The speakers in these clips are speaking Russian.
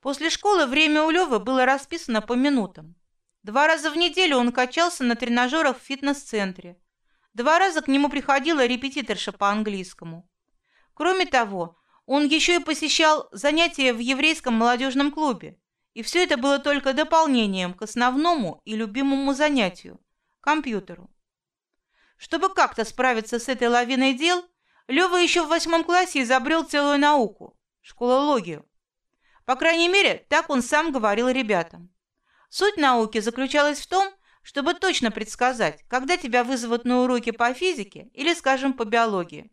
После школы время у Левы было расписано по минутам. Два раза в неделю он качался на тренажерах в фитнес-центре. Два раза к нему приходила репетиторша по английскому. Кроме того, он еще и посещал занятия в еврейском молодежном клубе. И все это было только дополнением к основному и любимому занятию – компьютеру. Чтобы как-то справиться с этой лавиной дел, Лева еще в восьмом классе изобрел целую науку – школологию. По крайней мере, так он сам говорил ребятам. Суть науки заключалась в том, чтобы точно предсказать, когда тебя вызовут на уроки по физике или, скажем, по биологии.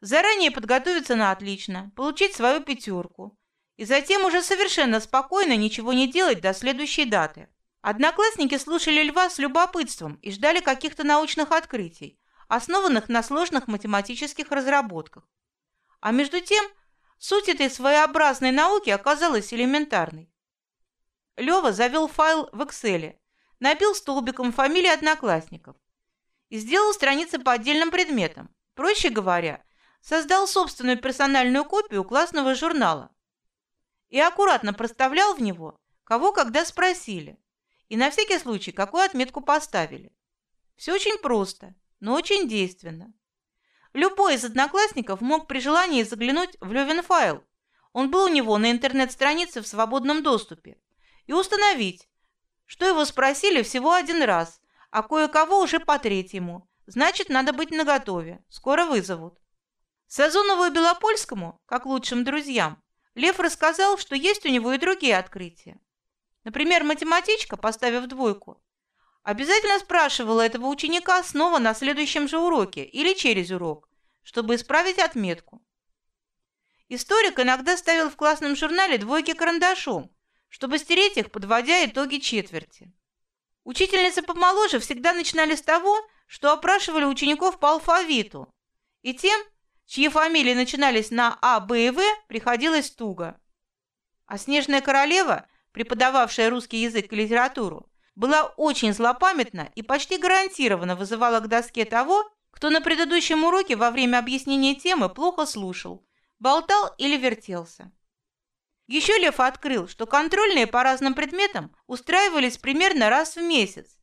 Заранее подготовиться на отлично, получить свою пятерку, и затем уже совершенно спокойно ничего не делать до следующей даты. Одноклассники слушали Льва с любопытством и ждали каких-то научных открытий, основанных на сложных математических разработках. А между тем, суть этой своеобразной науки оказалась элементарной. Лева завел файл в Excel, набил столбиком фамилии одноклассников и сделал страницы по отдельным предметам. Проще говоря, создал собственную персональную копию классного журнала и аккуратно проставлял в него, кого когда спросили, и на всякий случай какую отметку поставили. Все очень просто, но очень действенно. Любой из одноклассников мог при желании заглянуть в Левин файл. Он был у него на интернет-странице в свободном доступе и установить, что его спросили всего один раз, а кое-кого уже по третьему. Значит, надо быть наготове. Скоро вызовут. Сазонову и Белопольскому, как лучшим друзьям, Лев рассказал, что есть у него и другие открытия. Например, математичка, поставив двойку, обязательно спрашивала этого ученика снова на следующем же уроке или через урок, чтобы исправить отметку. Историк иногда ставил в классном журнале двойки карандашом, чтобы стереть их, подводя итоги четверти. Учительницы помоложе всегда начинали с того, что опрашивали учеников по алфавиту, и тем, чьи фамилии начинались на А, Б и В, приходилось туго. А Снежная королева, преподававшая русский язык и литературу, была очень злопамятна и почти гарантированно вызывала к доске того, кто на предыдущем уроке во время объяснения темы плохо слушал, болтал или вертелся. Еще Лев открыл, что контрольные по разным предметам устраивались примерно раз в месяц.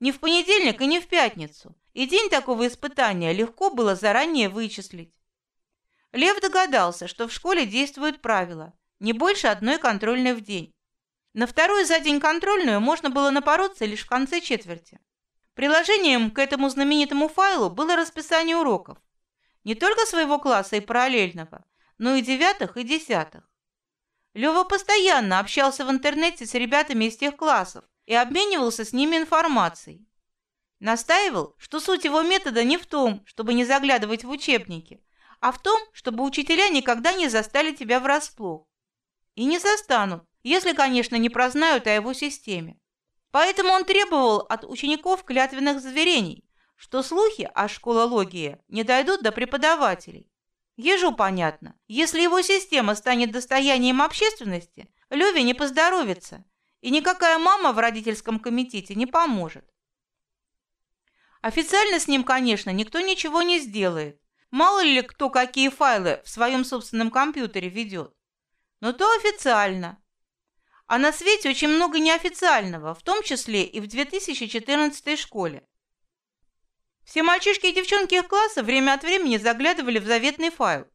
Не в понедельник и не в пятницу. И день такого испытания легко было заранее вычислить. Лев догадался, что в школе действуют правила не больше одной контрольной в день. На вторую за день контрольную можно было напороться лишь в конце четверти. Приложением к этому знаменитому файлу было расписание уроков. Не только своего класса и параллельного, но и девятых и десятых. Лева постоянно общался в интернете с ребятами из тех классов и обменивался с ними информацией. Настаивал, что суть его метода не в том, чтобы не заглядывать в учебники, а в том, чтобы учителя никогда не застали тебя врасплох. И не застанут, если, конечно, не прознают о его системе. Поэтому он требовал от учеников клятвенных заверений, что слухи о школологии не дойдут до преподавателей. Ежу понятно, если его система станет достоянием общественности, Леве не поздоровится, и никакая мама в родительском комитете не поможет. Официально с ним, конечно, никто ничего не сделает. Мало ли кто какие файлы в своем собственном компьютере ведет. Но то официально. А на свете очень много неофициального, в том числе и в 2014 школе. Все мальчишки и девчонки их класса время от времени заглядывали в заветный файл.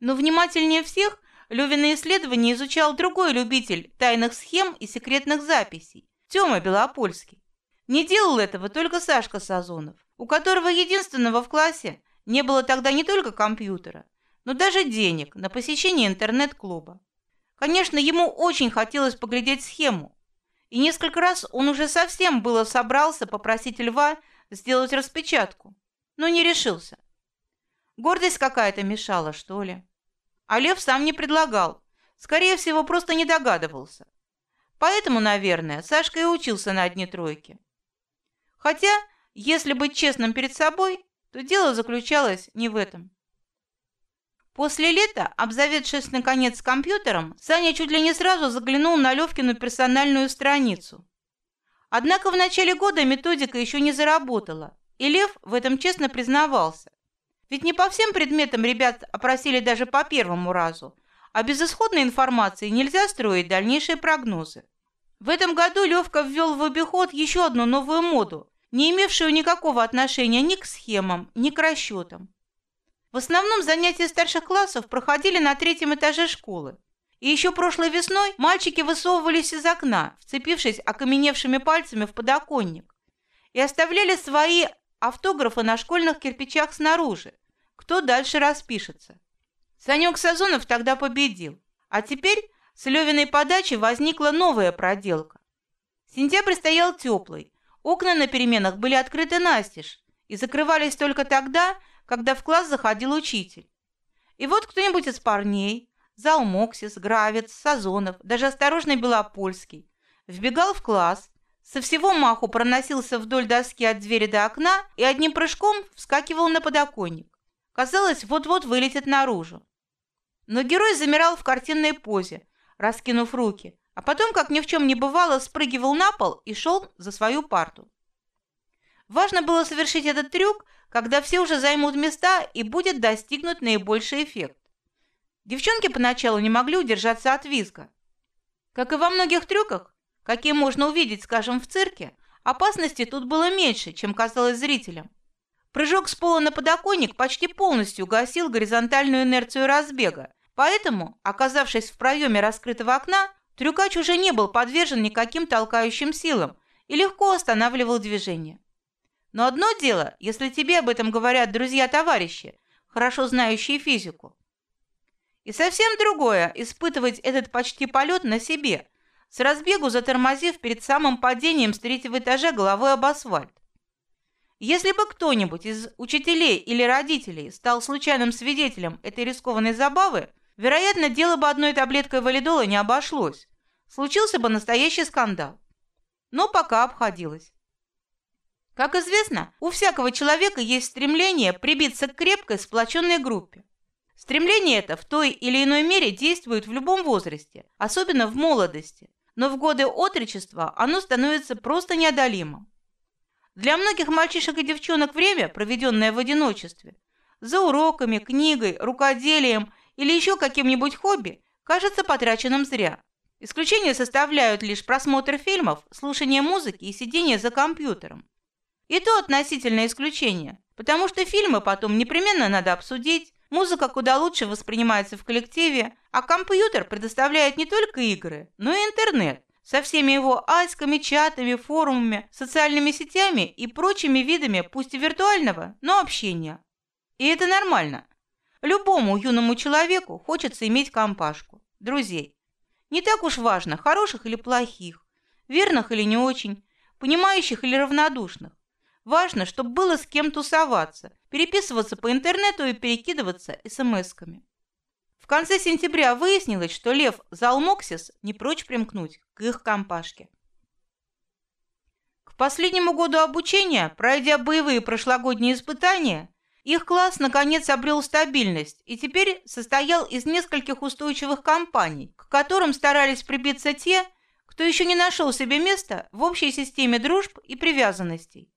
Но внимательнее всех Левины исследования изучал другой любитель тайных схем и секретных записей – Тёма Белопольский. Не делал этого только Сашка Сазонов, у которого единственного в классе не было тогда не только компьютера, но даже денег на посещение интернет-клуба. Конечно, ему очень хотелось поглядеть схему, и несколько раз он уже совсем было собрался попросить Льва сделать распечатку, но не решился. Гордость какая-то мешала, что ли. А Лев сам не предлагал, скорее всего, просто не догадывался. Поэтому, наверное, Сашка и учился на одни тройки. Хотя, если быть честным перед собой, то дело заключалось не в этом. После лета, обзаведшись наконец компьютером, Саня чуть ли не сразу заглянул на Левкину персональную страницу. Однако в начале года методика еще не заработала, и Лев в этом честно признавался. Ведь не по всем предметам ребят опросили даже по первому разу, а без исходной информации нельзя строить дальнейшие прогнозы. В этом году Левка ввел в обиход еще одну новую моду, не имевшую никакого отношения ни к схемам, ни к расчетам. В основном занятия старших классов проходили на третьем этаже школы. И еще прошлой весной мальчики высовывались из окна, вцепившись окаменевшими пальцами в подоконник, и оставляли свои автографы на школьных кирпичах снаружи. Кто дальше распишется? Санек Сазонов тогда победил. А теперь с Левиной подачи возникла новая проделка. Сентябрь стоял теплый, окна на переменах были открыты настежь и закрывались только тогда, когда в класс заходил учитель. И вот кто-нибудь из парней, Залмоксис, Гравец, Сазонов, даже осторожный Белопольский, вбегал в класс, со всего маху проносился вдоль доски от двери до окна и одним прыжком вскакивал на подоконник. Казалось, вот-вот вылетит наружу. Но герой замирал в картинной позе, раскинув руки, а потом, как ни в чем не бывало, спрыгивал на пол и шел за свою парту. Важно было совершить этот трюк, когда все уже займут места и будет достигнут наибольший эффект. Девчонки поначалу не могли удержаться от визга. Как и во многих трюках, какие можно увидеть, скажем, в цирке, опасности тут было меньше, чем казалось зрителям. Прыжок с пола на подоконник почти полностью гасил горизонтальную инерцию разбега, поэтому, оказавшись в проеме раскрытого окна, трюкач уже не был подвержен никаким толкающим силам и легко останавливал движение. Но одно дело, если тебе об этом говорят друзья-товарищи, хорошо знающие физику. И совсем другое – испытывать этот почти полет на себе, с разбегу затормозив перед самым падением с третьего этажа головой об асфальт. Если бы кто-нибудь из учителей или родителей стал случайным свидетелем этой рискованной забавы, вероятно, дело бы одной таблеткой валидола не обошлось. Случился бы настоящий скандал. Но пока обходилось. Как известно, у всякого человека есть стремление прибиться к крепкой сплоченной группе. Стремление это в той или иной мере действует в любом возрасте, особенно в молодости, но в годы отречества оно становится просто неодолимым. Для многих мальчишек и девчонок время, проведенное в одиночестве, за уроками, книгой, рукоделием или еще каким-нибудь хобби, кажется потраченным зря. Исключение составляют лишь просмотр фильмов, слушание музыки и сидение за компьютером. И то относительное исключение, потому что фильмы потом непременно надо обсудить, музыка куда лучше воспринимается в коллективе, а компьютер предоставляет не только игры, но и интернет со всеми его айсками, чатами, форумами, социальными сетями и прочими видами, пусть и виртуального, но общения. И это нормально. Любому юному человеку хочется иметь компашку, друзей. Не так уж важно, хороших или плохих, верных или не очень, понимающих или равнодушных. Важно, чтобы было с кем тусоваться, переписываться по интернету и перекидываться смс-ками. В конце сентября выяснилось, что Лев Залмоксис не прочь примкнуть к их компашке. К последнему году обучения, пройдя боевые прошлогодние испытания, их класс наконец обрел стабильность и теперь состоял из нескольких устойчивых компаний, к которым старались прибиться те, кто еще не нашел себе места в общей системе дружб и привязанностей.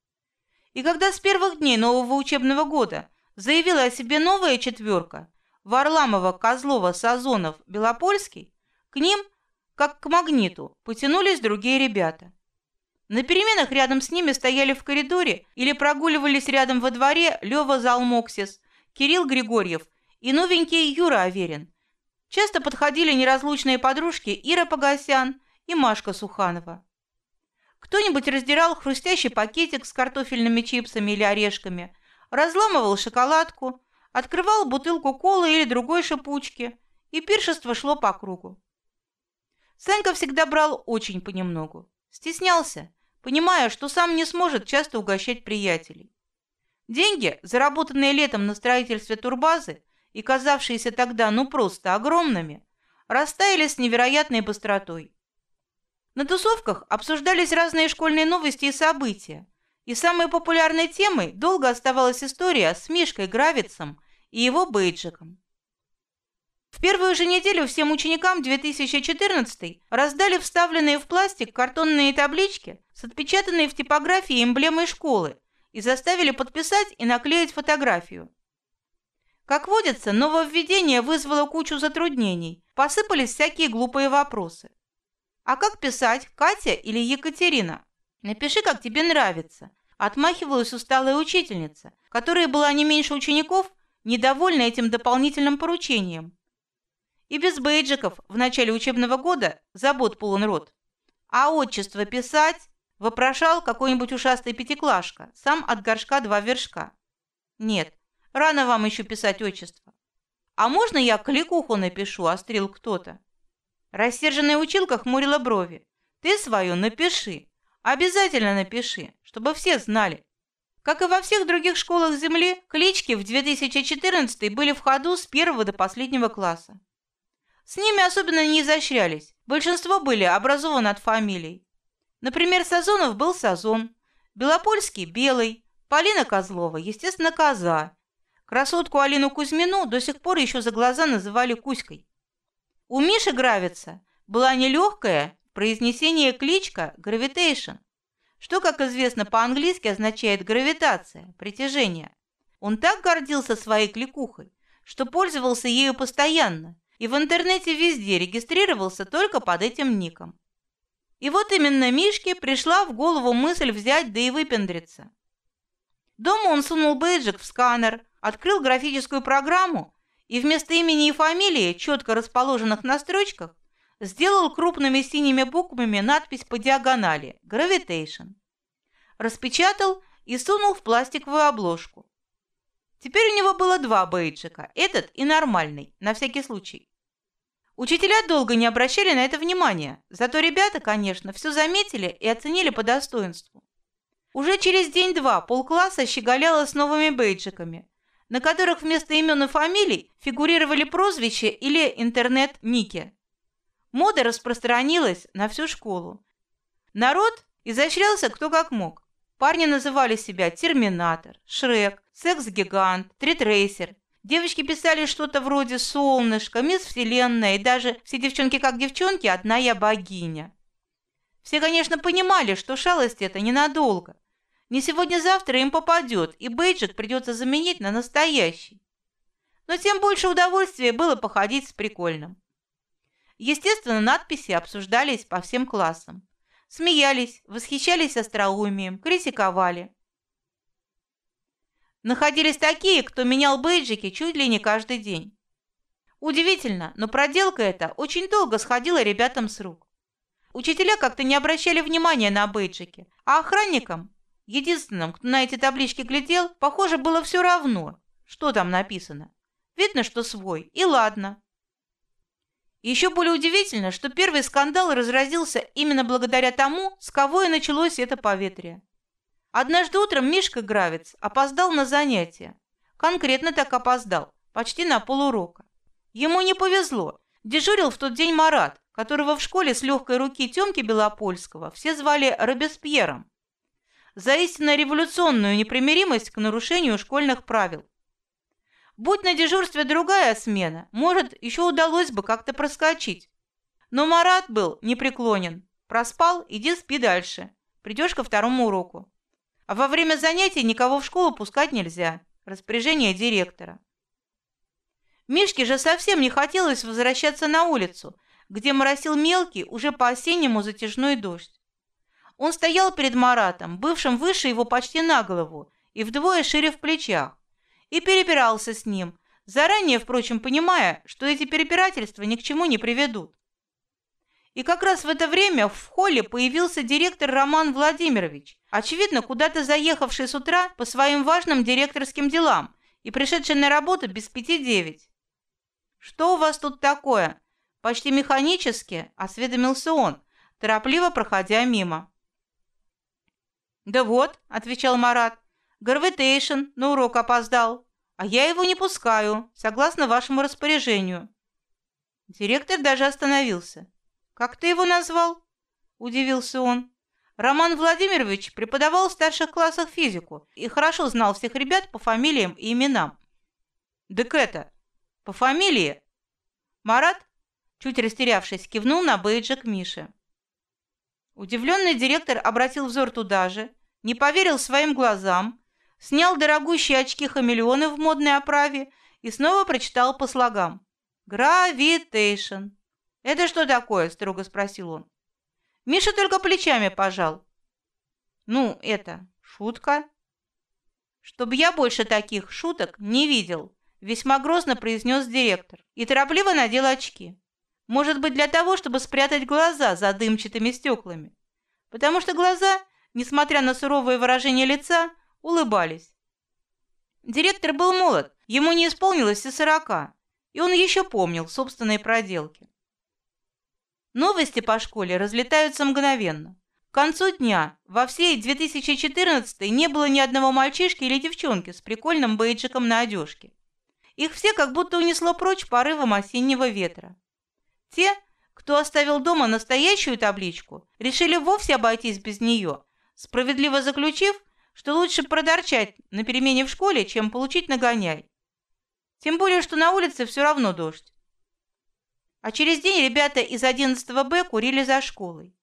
И когда с первых дней нового учебного года заявила о себе новая четверка Варламова, Козлова, Сазонов, Белопольский, к ним, как к магниту, потянулись другие ребята. На переменах рядом с ними стояли в коридоре или прогуливались рядом во дворе Лева Залмоксис, Кирилл Григорьев и новенький Юра Аверин. Часто подходили неразлучные подружки Ира Погосян и Машка Суханова. Кто-нибудь раздирал хрустящий пакетик с картофельными чипсами или орешками, разламывал шоколадку, открывал бутылку колы или другой шипучки, и пиршество шло по кругу. Санька всегда брал очень понемногу. Стеснялся, понимая, что сам не сможет часто угощать приятелей. Деньги, заработанные летом на строительстве турбазы и казавшиеся тогда ну просто огромными, растаяли с невероятной быстротой. На тусовках обсуждались разные школьные новости и события, и самой популярной темой долго оставалась история с Мишкой Гравицем и его бейджиком. В первую же неделю всем ученикам 2014 раздали вставленные в пластик картонные таблички с отпечатанной в типографии эмблемой школы и заставили подписать и наклеить фотографию. Как водится, нововведение вызвало кучу затруднений, посыпались всякие глупые вопросы. А как писать, Катя или Екатерина? Напиши, как тебе нравится. Отмахивалась усталая учительница, которая была не меньше учеников, недовольна этим дополнительным поручением. И без бейджиков в начале учебного года забот полон рот. А отчество писать вопрошал какой-нибудь ушастый пятиклашка, сам от горшка два вершка. Нет, рано вам еще писать отчество. А можно я кликуху напишу, острил кто-то. Рассерженная училка хмурила брови. Ты свою напиши. Обязательно напиши, чтобы все знали. Как и во всех других школах Земли, клички в 2014 были в ходу с первого до последнего класса. С ними особенно не изощрялись. Большинство были образованы от фамилий. Например, Сазонов был Сазон, Белопольский – Белый, Полина Козлова, естественно, Коза. Красотку Алину Кузьмину до сих пор еще за глаза называли Кузькой. У Миши Гравица была нелегкая в произнесении кличка «Гравитейшн», что, как известно, по-английски означает «гравитация», «притяжение». Он так гордился своей кликухой, что пользовался ею постоянно и в интернете везде регистрировался только под этим ником. И вот именно Мишке пришла в голову мысль взять да и выпендриться. Дома он сунул бейджик в сканер, открыл графическую программу и вместо имени и фамилии, четко расположенных на строчках, сделал крупными синими буквами надпись по диагонали «Gravitation». Распечатал и сунул в пластиковую обложку. Теперь у него было два бейджика, этот и нормальный, на всякий случай. Учителя долго не обращали на это внимания, зато ребята, конечно, все заметили и оценили по достоинству. Уже через день-два полкласса щеголяло с новыми бейджиками, на которых вместо имен и фамилий фигурировали прозвища или интернет-ники. Мода распространилась на всю школу. Народ изощрялся кто как мог. Парни называли себя Терминатор, Шрек, Секс-гигант, Тритрейсер. Девочки писали что-то вроде «Солнышко», «Мисс Вселенная» и даже «Все девчонки как девчонки, одна я богиня». Все, конечно, понимали, что шалость это ненадолго. Не сегодня-завтра им попадет, и бейджик придется заменить на настоящий. Но тем больше удовольствия было походить с прикольным. Естественно, надписи обсуждались по всем классам. Смеялись, восхищались остроумием, критиковали. Находились такие, кто менял бейджики чуть ли не каждый день. Удивительно, но проделка эта очень долго сходила ребятам с рук. Учителя как-то не обращали внимания на бейджики, а охранникам Единственным, кто на эти таблички глядел, похоже, было все равно, что там написано. Видно, что свой, и ладно. Еще более удивительно, что первый скандал разразился именно благодаря тому, с кого и началось это поветрие. Однажды утром Мишка Гравец опоздал на занятия. Конкретно так опоздал, почти на полурока. Ему не повезло. Дежурил в тот день Марат, которого в школе с легкой руки Тёмки Белопольского все звали Робеспьером за истинно революционную непримиримость к нарушению школьных правил. Будь на дежурстве другая смена, может, еще удалось бы как-то проскочить. Но Марат был непреклонен. Проспал, иди спи дальше. Придешь ко второму уроку. А во время занятий никого в школу пускать нельзя. Распоряжение директора. Мишке же совсем не хотелось возвращаться на улицу, где моросил мелкий, уже по-осеннему затяжной дождь. Он стоял перед Маратом, бывшим выше его почти на голову и вдвое шире в плечах, и перепирался с ним, заранее, впрочем, понимая, что эти перепирательства ни к чему не приведут. И как раз в это время в холле появился директор Роман Владимирович, очевидно, куда-то заехавший с утра по своим важным директорским делам и пришедший на работу без пяти девять. «Что у вас тут такое?» Почти механически осведомился он, торопливо проходя мимо. «Да вот», — отвечал Марат, — «Gravitation на урок опоздал, а я его не пускаю, согласно вашему распоряжению». Директор даже остановился. «Как ты его назвал?» – удивился он. Роман Владимирович преподавал в старших классах физику и хорошо знал всех ребят по фамилиям и именам. «Так это, по фамилии?» Марат, чуть растерявшись, кивнул на бейджик Миши. Удивленный директор обратил взор туда же, не поверил своим глазам, снял дорогущие очки-хамелеоны в модной оправе и снова прочитал по слогам. Гравитейшн. Это что такое? строго спросил он. Миша только плечами пожал. Ну, это шутка. Чтобы я больше таких шуток не видел, весьма грозно произнес директор и торопливо надел очки. Может быть, для того, чтобы спрятать глаза за дымчатыми стеклами. Потому что глаза, несмотря на суровое выражение лица, улыбались. Директор был молод, ему не исполнилось и сорока, и он еще помнил собственные проделки. Новости по школе разлетаются мгновенно. К концу дня во всей 2014 не было ни одного мальчишки или девчонки с прикольным бейджиком на одежке. Их все как будто унесло прочь порывом осеннего ветра. Те, кто оставил дома настоящую табличку, решили вовсе обойтись без нее, справедливо заключив, что лучше продорчать на перемене в школе, чем получить нагоняй. Тем более, что на улице все равно дождь. А через день ребята из 11 Б курили за школой.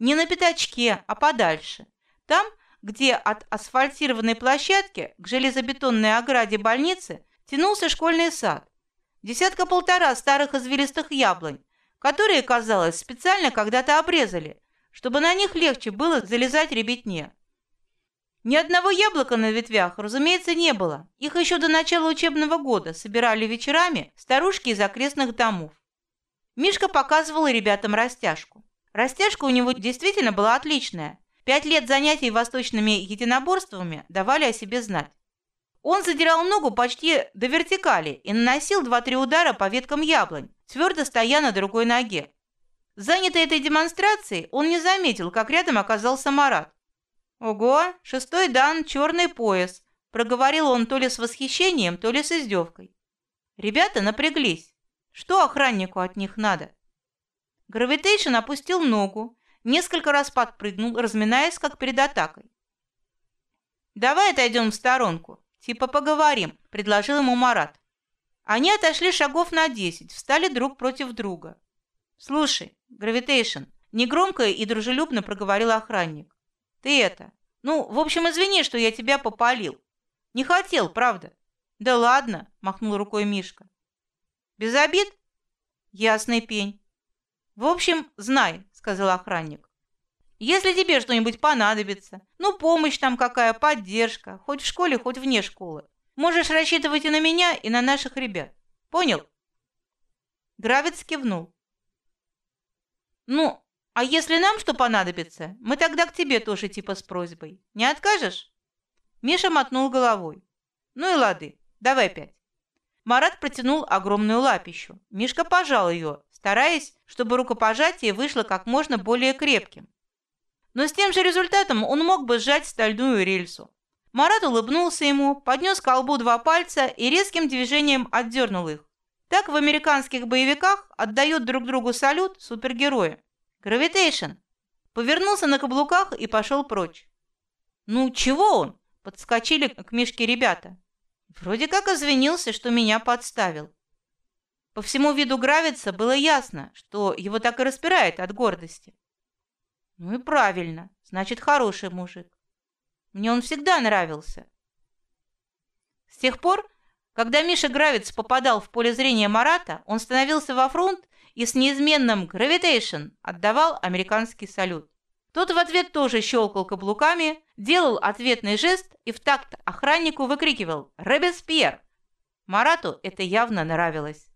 Не на пятачке, а подальше. Там, где от асфальтированной площадки к железобетонной ограде больницы тянулся школьный сад. Десятка-полтора старых извилистых яблонь, которые, казалось, специально когда-то обрезали, чтобы на них легче было залезать ребятне. Ни одного яблока на ветвях, разумеется, не было. Их еще до начала учебного года собирали вечерами старушки из окрестных домов. Мишка показывал ребятам растяжку. Растяжка у него действительно была отличная. Пять лет занятий восточными единоборствами давали о себе знать. Он задирал ногу почти до вертикали и наносил два-три удара по веткам яблонь, твердо стоя на другой ноге. Занятый этой демонстрацией, он не заметил, как рядом оказался Марат. «Ого, шестой дан, черный пояс», – проговорил он то ли с восхищением, то ли с издевкой. Ребята напряглись. Что охраннику от них надо? Гравитейшн опустил ногу, несколько раз подпрыгнул, разминаясь, как перед атакой. «Давай отойдем в сторонку, типа поговорим», — предложил ему Марат. Они отошли шагов на десять, встали друг против друга. «Слушай, Гравитейшн», — негромко и дружелюбно проговорил охранник. «Ты это... Ну, в общем, извини, что я тебя попалил. Не хотел, правда?» «Да ладно», — махнул рукой Мишка. «Без обид?» «Ясный пень. В общем, знай, сказал охранник. Если тебе что-нибудь понадобится, ну помощь там какая, поддержка, хоть в школе, хоть вне школы, можешь рассчитывать и на меня, и на наших ребят. Понял? Гравец кивнул. Ну, а если нам что понадобится, мы тогда к тебе тоже типа с просьбой. Не откажешь? Миша мотнул головой. Ну и лады, давай пять. Марат протянул огромную лапищу. Мишка пожал ее, стараясь, чтобы рукопожатие вышло как можно более крепким. Но с тем же результатом он мог бы сжать стальную рельсу. Марат улыбнулся ему, поднес колбу два пальца и резким движением отдернул их. Так в американских боевиках отдают друг другу салют супергерои. Гравитейшн. Повернулся на каблуках и пошел прочь. Ну, чего он? Подскочили к Мишке ребята. Вроде как извинился, что меня подставил. По всему виду Гравица было ясно, что его так и распирает от гордости. Ну и правильно, значит, хороший мужик. Мне он всегда нравился. С тех пор, когда Миша Гравиц попадал в поле зрения Марата, он становился во фронт и с неизменным «гравитейшн» отдавал американский салют. Тот в ответ тоже щелкал каблуками, делал ответный жест и в такт охраннику выкрикивал «Робеспьер!». Марату это явно нравилось.